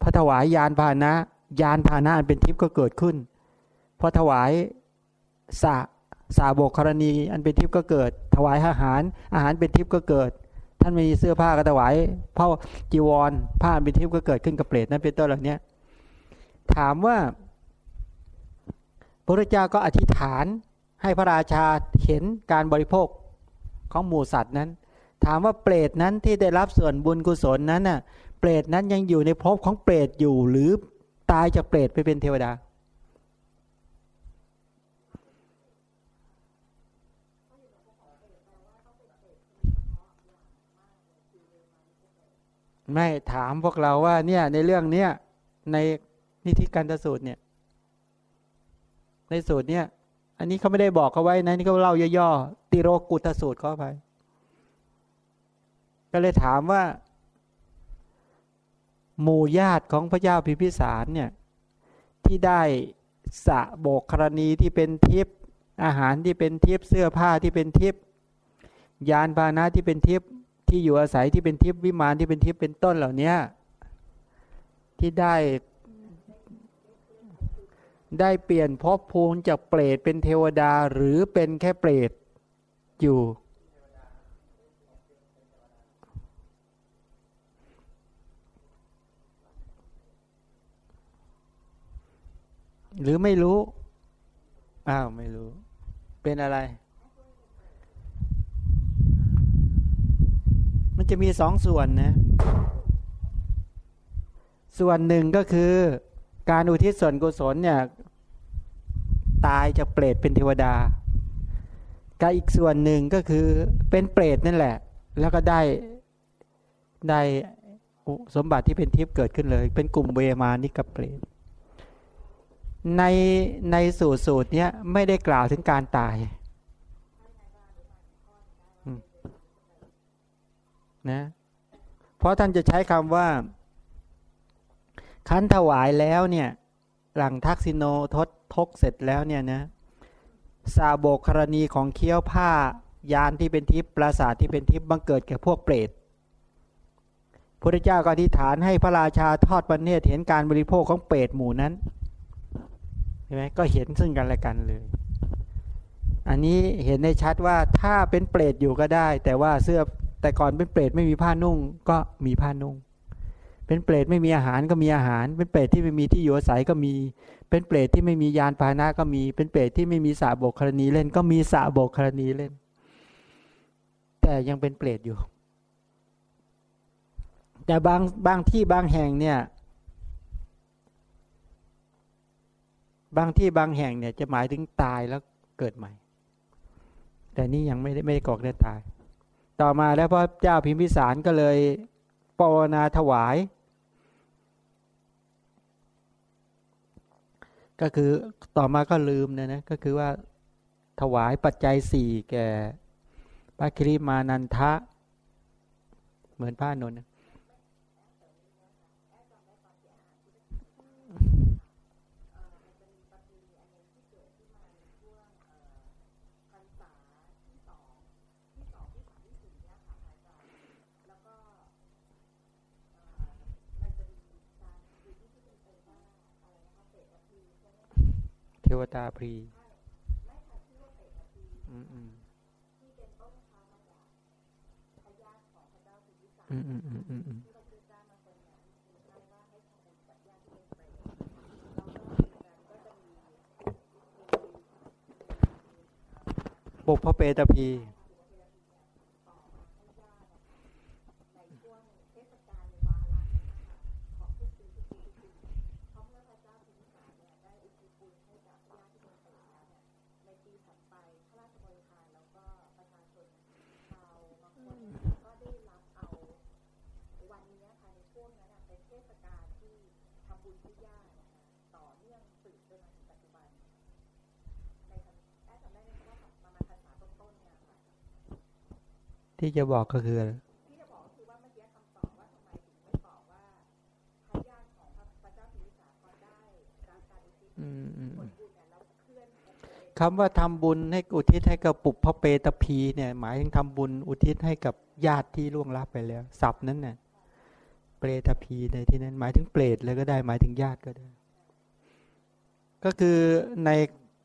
พอถวายยานพาหนะ ยานพาหนะเป็นทิพย์ก็เกิดขึ้นพอถวายสาสาบกกรณี อันเป็นทิพย์ก็เกิด ถวายอาหาร อาหารเป็นทิพย์ก็เกิด ท่านมีเสื้อผ้าก็ถวายผ้าจีวร ผ้าเป็นทิพย์ก็เกิดขึ้นกับเปรตนั้นเป็นต้นเหล่านี้ถามว่าพระเจ้าก็อธิษฐาน ให้พระราชาเห็นการบริโภคของหมูสัตว์นั้น ถามว่าเปรตนั้นที่ได้รับส่วนบุญกุศลนั้นน่ะเปรตนั้นยังอยู่ในภพของเปรตอยู่หรือตายจากเปรตไปเป็นเทวดาไม่ถามพวกเราว่าเนี่ยในเรื่องเนี้ยในนิธิการสูตรเนี่ยในสูตรเนี่ย อันนี้เขาไม่ได้บอกเขาไว้นะนี่เขาเล่าย่อๆติโรกุตสูตรเข้าไป ก็เลยถามว่า หมู่ญาติของพระเจ้าพิพิสารเนี่ย ที่ได้สะโบกครณีที่เป็นทิพย์อาหารที่เป็นทิพย์เสื้อผ้าที่เป็นทิพย์ยานพาหนะที่เป็นทิพย์ที่อยู่อาศัยที่เป็นทิพย์วิมานที่เป็นทิพย์เป็นต้นเหล่านี้ที่ได้ ได้เปลี่ยนภพภูมิจากเปรตเป็นเทวดาหรือเป็นแค่เปรตอยู่ หรือไม่รู้ อ้าว ไม่รู้ เป็นอะไร มันจะมีสองส่วนนะ ส่วนหนึ่งก็คือ การอุทิศส่วนกุศลเนี่ยตายจากเปรตเป็นเทวดากับอีกส่วนหนึ่งก็คือเป็นเปรตนั่นแหละ แล้วก็ได้ได้สมบัติที่เป็นทิพย์เกิดขึ้นเลย เป็นกลุ่มเวมานิกับเปรตในในสูตรสูตรเนี้ยไม่ได้กล่าวถึงการตายนะเพราะท่านจะใช้คำว่า คันถวายแล้วเนี่ยหลังทักษิโนทศทกเสร็จแล้วเนี่ยนะซาโบกรณีของเคี้ยวผ้ายานที่เป็นทิพย์ปราสาทที่เป็นทิพย์บังเกิดแก่พวกเปรตพระเจ้าก็อธิษฐานให้พระราชาทอดประเนตรเห็นการบริโภคของเปรตหมู่นั้นใช่ไหมก็เห็นซึ่งกันและกันเลย อันนี้เห็นได้ชัดว่าถ้าเป็นเปรตอยู่ก็ได้ แต่ว่าเสื้อแต่ก่อนเป็นเปรตไม่มีผ้านุ่งก็มีผ้านุ่ง เป็นเปรตไม่มีอาหารก็มีอาหาร เป็นเปรตที่ไม่มีที่อยู่อาศัยก็มี เป็นเปรตที่ไม่มียานพาหนะก็มี เป็นเปรตที่ไม่มีสาบกครณีเล่น ก็มีสาบกครณีเล่น แต่ยังเป็นเปรตอยู่ แต่บางบางที่บางแห่งเนี่ย บางที่บางแห่งเนี่ยจะหมายถึงตายแล้วเกิดใหม่ แต่นี่ยังไม่ได้ไม่ได้กอกได้ตาย ต่อมาแล้วพระเจ้าพิมพิสารก็เลยปวนาถวาย ก็คือต่อมาก็ลืมเนี่ยนะก็คือว่าถวายปัจจัยสี่แก่พระคิริมานันทะ เหมือนพระนนท์ ทวตาพรีอืมอืมอืมอืมอืมอืมบุพเพเปตพี ที่จะบอกก็คือคำว่าทำบุญให้อุทิศให้กับปุพพเปตพีเนี่ย หมายถึงทำบุญอุทิศให้กับญาติที่ล่วงลับไปแล้วศัพท์นั้นเนี่ยเปรตพีในที่นั้น หมายถึงเปรตเลยก็ได้ หมายถึงญาติก็ได้ ก็คือใน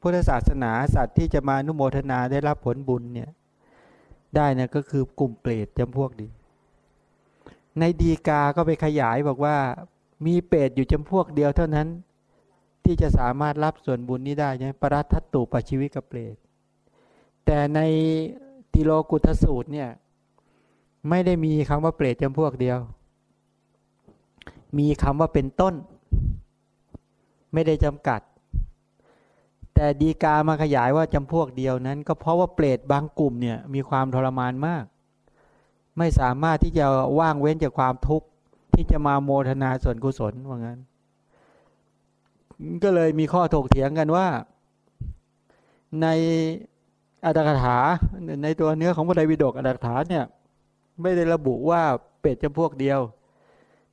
พุทธศาสนาสัตว์ที่จะมานุโมทนาได้รับผลบุญเนี่ย ได้นะก็คือกลุ่มเปรตจำพวกดี ในดีกาก็ไปขยายบอกว่า มีเปรตอยู่จำพวกเดียวเท่านั้น ที่จะสามารถรับส่วนบุญนี้ได้ใช่ปรัตทัตตุปชีวิตกับเปรตแต่ในติโลกุทสูตรเนี่ยไม่ได้มีคำว่าเปรตจำพวกเดียว มีคำว่าเป็นต้น ไม่ได้จำกัด แต่ดีกามาขยายว่าจำพวกเดียวนั้น ก็เพราะว่าเปรตบางกลุ่มเนี่ยมีความทรมานมาก ไม่สามารถที่จะว่างเว้นจากความทุกข์ที่จะมาโมทนาส่วนกุศลว่างั้น ก็เลยมีข้อถกเถียงกันว่า ในอัตถกถาในตัวเนื้อของพระไตรปิฎกอัตถกถาเนี่ยไม่ได้ระบุว่าเปรตจำพวกเดียว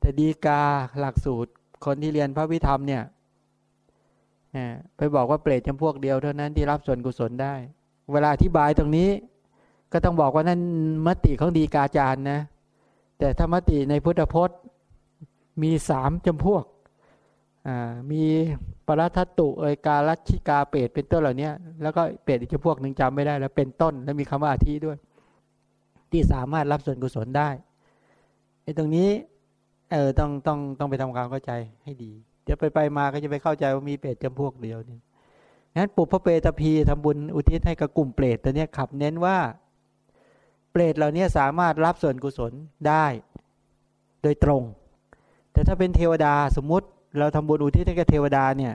แต่ดีกาหลักสูตรคนที่เรียนพระวิธรรมเนี่ย ไปบอกว่าเปรตจำพวกเดียวเท่านั้นที่รับส่วนกุศลได้ เวลาอธิบายตรงนี้ ก็ต้องบอกว่านั่นมติของดีกาจารย์นะ แต่ธรรมติในพุทธพจน์มีสามจำพวก มีปรัตตุเอยกาลัชิกาเปรตเป็นต้นเหล่านี้แล้วก็เปรตอีกจำพวกหนึ่งจำไม่ได้แล้วเป็นต้นแล้วมีคำว่าอาทิด้วย ที่สามารถรับส่วนกุศลได้ไอ้ตรงนี้เออต้องต้องต้องไปทำความเข้าใจให้ดี เดี๋ยวไปไปมาก็จะไปเข้าใจว่ามีเปรตจำพวกเดียวนี่งั้นปุพพเปตพีทำบุญอุทิศให้กับกลุ่มเปรตตัวนี้ขับเน้นว่า เปรตเหล่านี้สามารถรับส่วนกุศลได้ โดยตรง แต่ถ้าเป็นเทวดาสมมุติเราทำบุญอุทิศให้กับเทวดาเนี่ย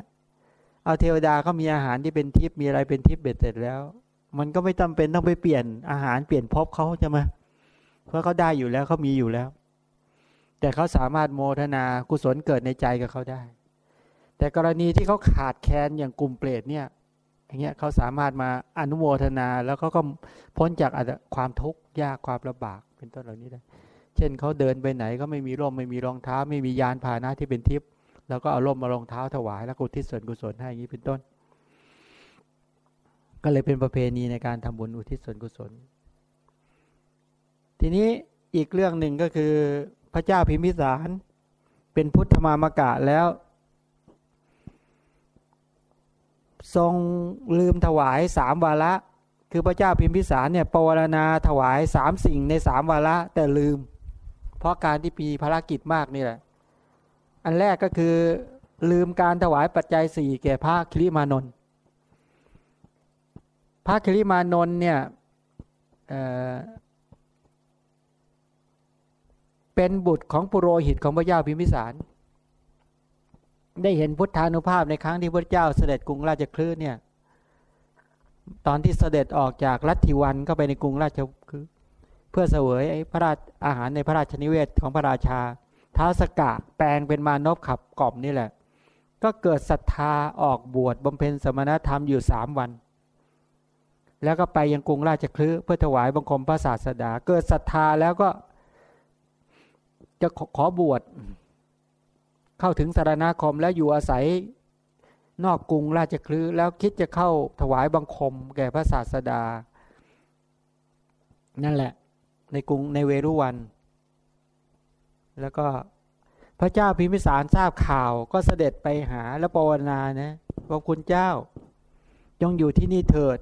เอาเทวดาเขามีอาหารที่เป็นทิพย์มีอะไรเป็นทิพย์เบ็ดเสร็จแล้ว มันก็ไม่จาเป็นต้องไปเปลี่ยนอาหารเปลี่ยนภพเขาใช่ไหมเพราะเขาได้อยู่แล้วเขามีอยู่แล้ว แต่เขาสามารถโมทนากุศลเกิดในใจกับเขาได้ แต่กรณีที่เขาขาดแคลนอย่างกลุ่มเปรตเนี่ยอย่างเงี้ยเขาสามารถมาอนุโมทนาแล้วเขาก็พ้นจากความทุกข์ยากความลำบากเป็นต้นเหล่านี้ได้เช่นเขาเดินไปไหนก็ไม่มีร่มไม่มีรองเท้า ไม่มียานพาหนะที่เป็นทิพย์แล้วก็เอาร่มมารองเท้าถวายแล้วกุทิศส่วนกุศลให้อย่างนี้เป็นต้น ก็เลยเป็นประเพณีในการทำบุญอุทิศส่วนกุศล ทีนี้อีกเรื่องหนึ่งก็คือพระเจ้าพิมพิสารเป็นพุทธมามกะแล้ว ทรงลืมถวายสามวาระ คือพระเจ้าพิมพิสารเนี่ยปวารณาถวายสามสิ่งในสามวาระแต่ลืม เพราะการที่มีภารกิจมากนี่แหละ อันแรกก็คือลืมการถวายปัจจัยสี่แก่พระคิริมานนท์พระคิริมานนท์เนี่ยเเป็นบุตรของปุโรหิตของพระเจ้าพิมพิสาร ได้เห็นพุทธานุภาพในครั้งที่พระเจ้าเสด็จกรุงราชคลื่นเนี่ย ตอนที่เสด็จออกจากรัฐทิวันก็ไปในกรุงราชคลื่นเพื่อเสวยพระราชอาหารในพระราชนิเวศของพระราชาท้าสกะแปลงเป็นมานพขับกล่อมนี่แหละ ก็เกิดศรัทธาออกบวชบำเพ็ญสมณธรรมอยู่สามวัน แล้วก็ไปยังกรุงราชคลื่เพื่อถวายบังคมพระศาสดา เกิดศรัทธาแล้วก็จะขอบวช เข้าถึงสารณคมแล้วอยู่อาศัยนอกกรุงราชคลือแล้วคิดจะเข้าถวายบังคม แก่พระศาสดา นั่นแหละ ในกรุงในเวรุวัน แล้วก็พระเจ้าพิมพิสารทราบข่าวก็เสด็จไปหาและปวนานะว่าคุณเจ้าจงอยู่ที่นี่เถิด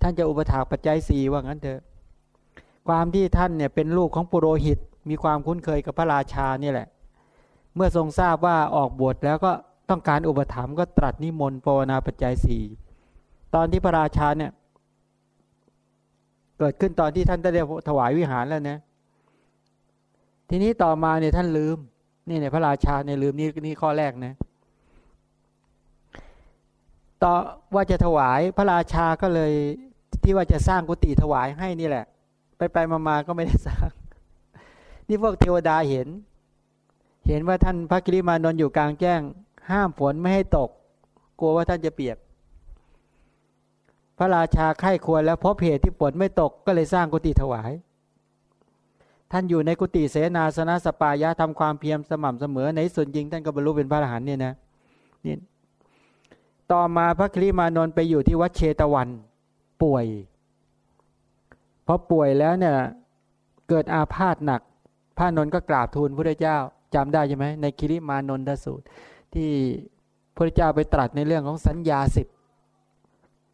ท่านจะอุปถากปัจจัยสี่ว่างั้นเถอะ ความที่ท่านเนี่ยเป็นลูกของปุโรหิต มีความคุ้นเคยกับพระราชานี่แหละ เมื่อทรงทราบว่าออกบวชแล้วก็ต้องการอุปถัมภ์ก็ตรัสนิมนต์ภาวนาปัจจัยสี่ตอนที่พระราชาเนี่ย เกิดขึ้นตอนที่ท่านได้ถวายวิหารแล้วนะทีนี้ต่อมาเนี่ยท่านลืมนี่เนี่ยพระราชาเนี่ยลืมนี่นี่ข้อแรกนะต่อว่าจะถวายพระราชาก็เลยที่ว่าจะสร้างกุฏิถวายให้นี่แหละ ไปไปมาๆก็ไม่ได้สร้าง นี่พวกเทวดาเห็น เห็นว่าท่านพระกิริมานนท์อยู่กลางแจ้ง ห้ามฝนไม่ให้ตก กลัวว่าท่านจะเปียก พระราชาไข้ควรแล้วพบเหตุที่ฝนไม่ตกก็เลยสร้างกุฏิถวาย ท่านอยู่ในกุฏิเสนาสนะสปายะทำความเพียรสม่ำเสมอในส่วนจริงท่านก็บรรลุเป็นพระอรหันต์เนี่ยนะนี่ต่อมาพระคริมานนท์ไปอยู่ที่วัดเชตวันป่วยพอป่วยแล้วเนี่ยเกิดอาพาธหนัก พระนนท์ก็กราบทูลพระเจ้า จำได้ใช่ไหมในคิริมานนทสูตร ที่พระเจ้าไปตรัสในเรื่องของสัญญาสิบ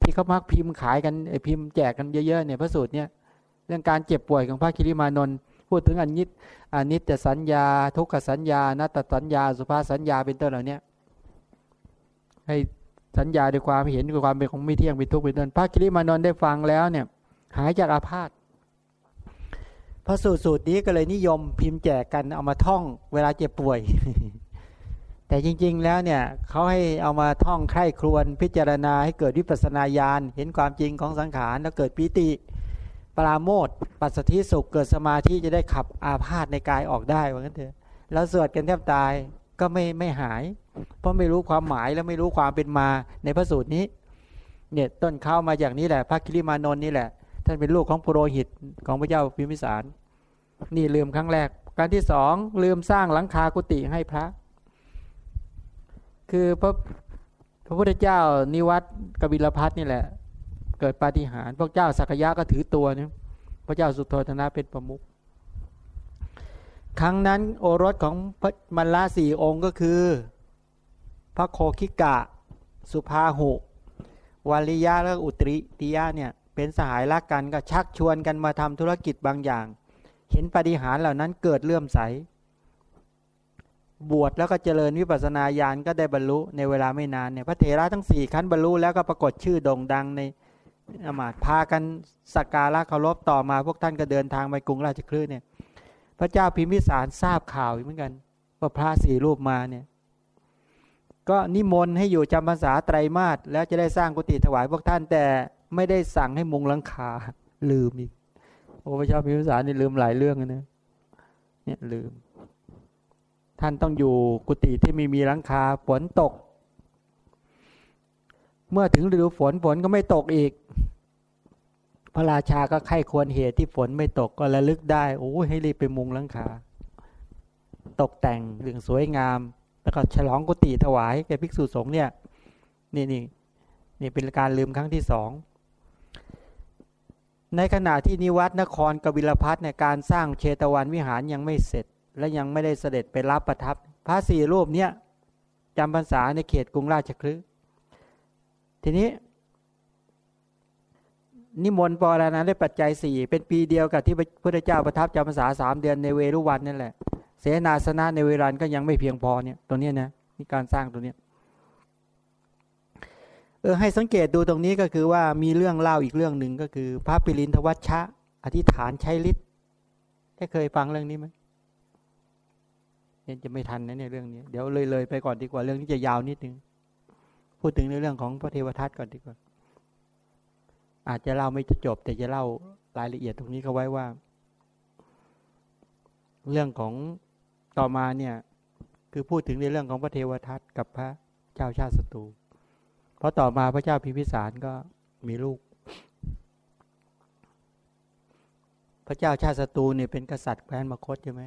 ที่เขามักพิมพ์ขายกันพิมพ์แจกกันเยอะๆเนี่ยพระสูตรเนี่ยเรื่องการเจ็บป่วยของพระคิริมานนท์พูดถึงอนิจอนิจจสัญญา ทุกขสัญญานัตสัญญา สุภาสัญญาเป็นต้นเหล่านี้ให้สัญญาด้วยความเห็นด้วยความเป็นของไม่เที่ยงเป็นทุกข์เป็นต้นพระคิริมานนท์ได้ฟังแล้วเนี่ยหายจากอาพาธ พระสูตรสูตรนี้ก็เลยนิยมพิมพ์แจกกันเอามาท่องเวลาเจ็บป่วย แต่จริง ๆ แล้วเนี่ยเขาให้เอามาท่องไข้ครวนพิจารณาให้เกิดวิปัสนาญาณเห็นความจริงของสังขารแล้วเกิดปิติ ปราโมทปัสสธิสุขเกิดสมาธิจะได้ขับอาพาธในกายออกได้ว่างั้นเถอะแล้วสวดกันแทบตายก็ไม่ไม่หาย เพราะไม่รู้ความหมายและไม่รู้ความเป็นมาในพระสูตรนี้เนี่ยต้นเข้ามาจากนี้แหละ พระคิริมานนท์นี่แหละ ท่านเป็นลูกของปุโรหิตของพระเจ้าพิมพิสาร นี่ลืมครั้งแรก การที่สองลืมสร้างหลังคากุฏิให้พระ คือพระพระพุทธเจ้านิวัตกบิลพัทนี่แหละ เกิดปาฏิหาริย์พระเจ้าสักยะก็ถือตัวนี่พระเจ้าสุโธธนะเป็นประมุขครั้งนั้นโอรสของพระมัลลาสี่องค์ก็คือ พระโคคิกะ สุภาหุวาริยะและอุตริติยะเนี่ย เป็นสหายรักกันก็ชักชวนกันมาทำธุรกิจบางอย่าง เห็นปฏิหารเหล่านั้นเกิดเลื่อมใส บวชแล้วก็เจริญวิปัสสนาญาณก็ได้บรรลุในเวลาไม่นานเนี่ยพระเถระทั้งสี่ขั้นบรรลุแล้วก็ปรากฏชื่อโด่งดังในอมาตพากันสักการะเคารพต่อมาพวกท่านก็เดินทางไปกรุงราชคลื่นเนี่ยพระเจ้าพิมพิสารทราบข่าวเหมือนกันว่าพระสี่รูปมาเนี่ยก็นิมนต์ให้อยู่จำพรรษาไตรมาสแล้วจะได้สร้างกุฏิถวายพวกท่านแต่ ไม่ได้สั่งให้มุงหลังคา ลืมอีกโอ้พระเจ้าพิมพิสารนี่ลืมหลายเรื่องนะเนี่ยลืม ท่านต้องอยู่กุฏิที่ไมีมีหลังคาฝนตก เมื่อถึงฤดูฝนฝนก็ไม่ตกอีก พระราชาก็ไข้ควรเหตุที่ฝนไม่ตกก็ระลึกได้โอ้ให้รีบไปมุงหลังคา ตกแต่งเรื่องสวยงาม แล้วก็ฉลองกุฏิถวายแก่ภิกษุสงฆ์เนี่ยนี่นี่นี่เป็นการลืมครั้งที่สอง ในขณะที่นิวัตนครกบิลพัทในการสร้างเชตวันวิหารยังไม่เสร็จ และยังไม่ได้เสด็จไปรับประทับ พระสี่รูปเนี้ยจำพรรษาในเขตกรุงราชคลึทีนี้ นิมนต์ปรนาได้ปัจจัยสี่เป็นปีเดียวกับที่พระพุทธเจ้าประทับจำพรรษาสามเดือนในเวรุวันนั่นแหละ เสนาสนะในเวลานก็ยังไม่เพียงพอเนี่ยตัวนี้นะนี่การสร้างตัวเนี้ย เออให้สังเกตดูตรงนี้ก็คือว่ามีเรื่องเล่าอีกเรื่องหนึ่งก็คือ พระปิรินทวัชชะ อธิษฐานใช้ฤทธิ์ได้เคยฟังเรื่องนี้ไหมเนี่ยจะไม่ทันนะเนี่ยเรื่องนี้ เดี๋ยวเลยเลยไปก่อนดีกว่าเรื่องนี้จะยาวนิดนึง พูดถึงในเรื่องของพระเทวทัตก่อนดีกว่า อาจจะเล่าไม่จะจบแต่จะเล่ารายละเอียดตรงนี้เขาไว้ว่า เรื่องของต่อมาเนี่ย คือพูดถึงในเรื่องของพระเทวทัตกับพระเจ้าชาติศัตรู พราะต่อมาพระเจ้าพิพิสารก็มีลูก พระเจ้าชาติศัตรูเนี่ยเป็นกษัตริย์แคว้นมคตใช่ไหม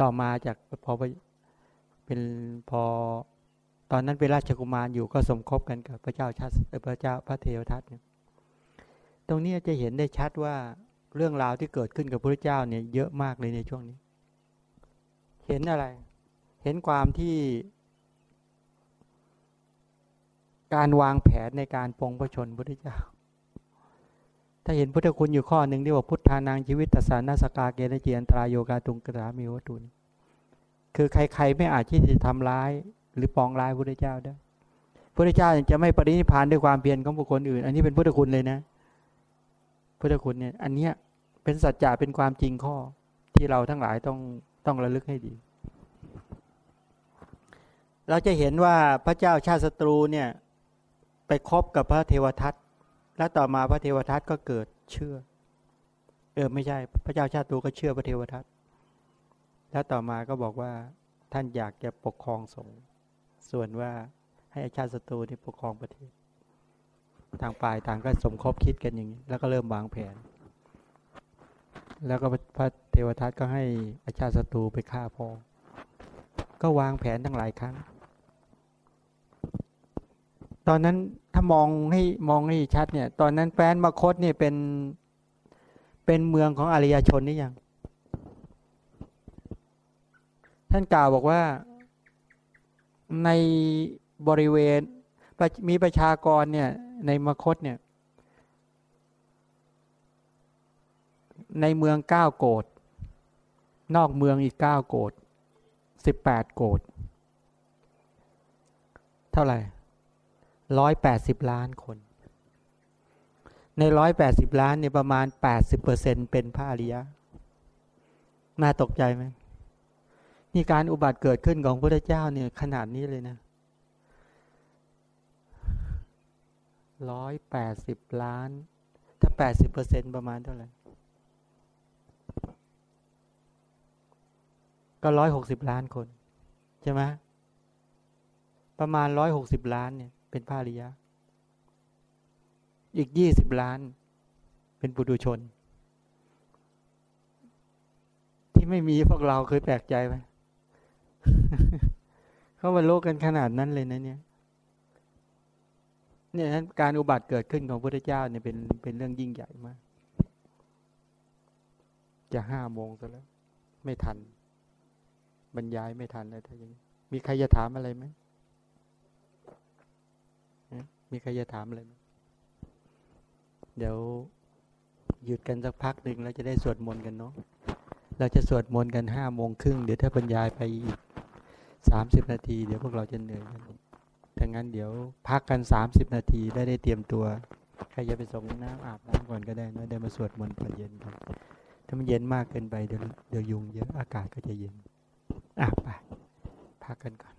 ต่อมาจากพอเป็นพอตอนนั้นเป็นราชกุมารอยู่ก็สมคบกันกับพระเจ้าชาติพระเจ้าพระเทวทัตเนี่ยตรงนี้จะเห็นได้ชัดว่าเรื่องราวที่เกิดขึ้นกับพระเจ้าเนี่ยเยอะมากเลยในช่วงนี้ เห็นอะไร เห็นความที่ การวางแผนในการปองพระชนพุทธเจ้า ถ้าเห็นพุทธคุณอยู่ข้อหนึ่งที่ว่าพุทธานังชีวิตตสานาสกาเกณเจียนตรายโยกาตุงกระามีวัตุนคือใครๆไม่อาจที่จะทำร้าย หรือปองร้ายพุทธเจ้าได้พุทธเจ้าจะไม่ปรินิพานด้วยความเพียรของบุคคลอื่น อันนี้เป็นพุทธคุณเลยนะ พุทธคุณเนี่ย อันเนี้ยเป็นสัจจะเป็นความจริงข้อที่เราทั้งหลายต้องต้องระลึกให้ดี เราจะเห็นว่าพระเจ้าชาติศัตรูเนี่ย ไปคบกับพระเทวทัตแล้วต่อมาพระเทวทัตก็เกิดเชื่อ เออไม่ใช่ พระเจ้าชาติตูก็เชื่อพระเทวทัตแล้วต่อมาก็บอกว่าท่านอยากจะปกครองสงฆ์ส่วนว่าให้อาชาติศัตรูที่ปกครองประเทศทางฝ่ายต่างก็สมคบคิดกันอย่างนี้ แล้วก็เริ่มวางแผน แล้วก็พระเทวทัตก็ให้อาชาติศัตรูไปฆ่าพ่อก็วางแผนทั้งหลายครั้ง ตอนนั้นถ้ามองให้มองให้ชัดเนี่ย ตอนนั้นแฟนมาคตเนี่ยเป็นเป็นเมืองของอริยชนนี่ยัง ท่านกล่าวบอกว่าในบริเวณมีประชากรเนี่ยในมคตเนี่ยในเมืองเก้าโกดนอกเมืองอีกเก้าโกดสิบแปดโกดเท่าไหร่ ร้อยแปดสิบล้านคน ในร้อยแปดสิบล้านเนี่ยประมาณแปดสิบเปอร์เซ็นเป็นพระอริยะ น่าตกใจไหมนี่การอุบัติเกิดขึ้นของพระเจ้าเนี่ยขนาดนี้เลยนะร้อยแปดสิบล้าน ถ้าแปดสิบเปอร์เซ็นประมาณเท่าไหร่ ก็ร้อยหกสิบล้านคน ใช่ไหมประมาณร้อยหกสิบล้านเนี่ย เป็นพระริยะ อีกยี่สิบล้าน เป็นปุถุชน ที่ไม่มีพวกเราเคยแปลกใจไหมเขาบรรลุกันขนาดนั้นเลยนะเนี่ยเนี่ยการอุบัติเกิดขึ้นของพระพุทธเจ้าเนี่ยเป็นเป็นเรื่องยิ่งใหญ่มาก จะห้าโมงซะแล้ว ไม่ทัน บรรยายไม่ทันเลยถ้าอย่างนี้มีใครจะถามอะไรไหม มีใครจะถามอะไรไหมเดี๋ยวหยุดกันสักพักหนึ่งแล้วจะได้สวดมนต์กันเนาะเราจะสวดมนต์กันห้าโมงครึ่งเดี๋ยวถ้าบรรยายไปอีกสามสิบนาที เดี๋ยวพวกเราจะเหนื่อยกันดังนั้นเดี๋ยวพักกันสามสิบนาทีได้ได้เตรียมตัว ใครจะไปส่งน้ำอาบน้ำก่อนก็ได้นะได้มาสวดมนต์ตอนเย็นกันถ้ามันเย็นมากเกินไปเดี๋ยวเดี๋ยวยุงเยอะอากาศก็จะเย็นอะไปพักกันก่อน